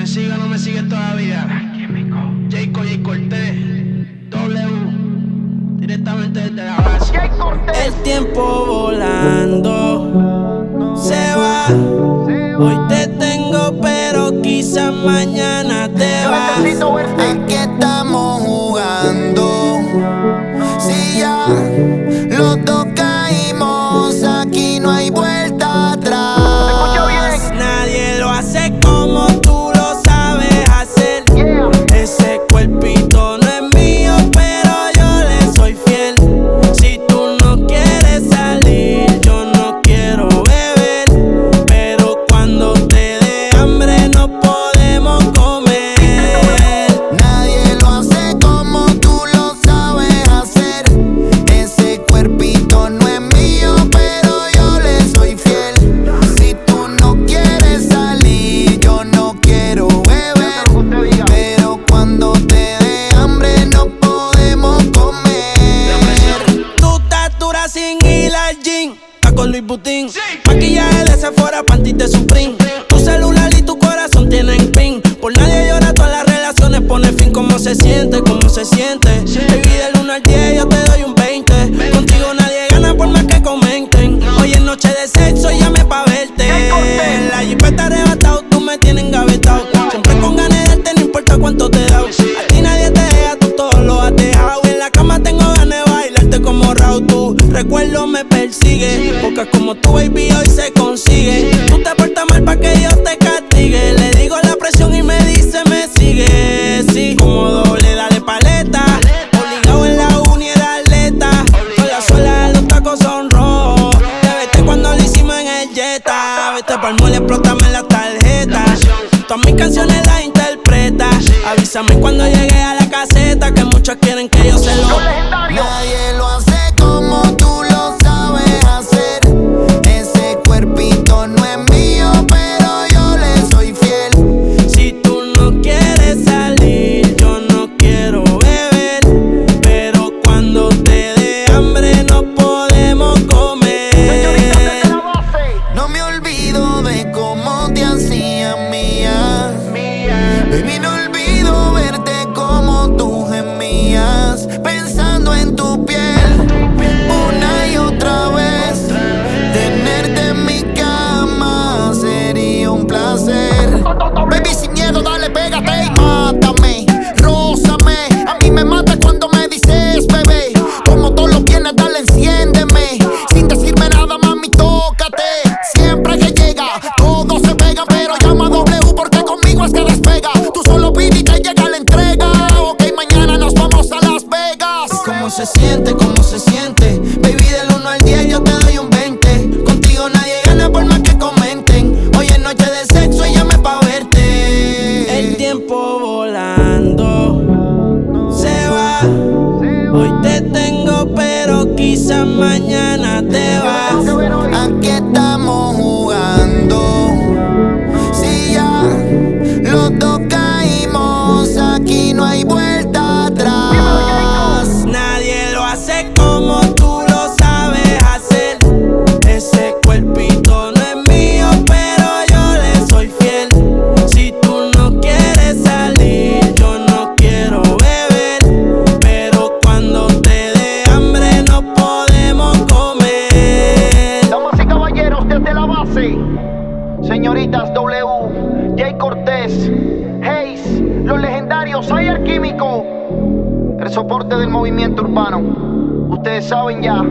¿Me sigue o no me sigue todavía? Jayco, J Cortés, W, directamente desde la base. El tiempo volando se va. Hoy te tengo, pero quizás mañana te vas. Aquí estamos Luis Butín. Maquillaje de Sephora, panty de Supreme. Tu celular y tu corazón tienen pin. Por nadie llora, todas las relaciones pone fin. ¿Cómo se siente? ¿Cómo se siente? Recuerdo me persigue. Porque como tu baby hoy se consigue. Tú te portas mal pa' que Dios te castigue. Le digo la presión y me dice me sigue. Sí, como doble, dale paleta. Obligado en la uni era atleta. Con la suela de los tacos son rojos. Te vete cuando lo hicimos en el Jetta. Vete pa'l mole, explótame la tarjeta. Todas mis canciones las interpreta. Avísame cuando llegue a la caseta. Que muchos quieren que yo se lo. Nadie lo de cómo te hacía mía. Baby, no olvido verte como tú gemías. Pensando en tu piel volando se va. Hoy te tengo, pero quizás mañana te vas. Aquí estamos jugando. Señoritas W, Jay Cortés, Hayes, los legendarios Ayer Químico, el soporte del movimiento urbano. Ustedes saben ya,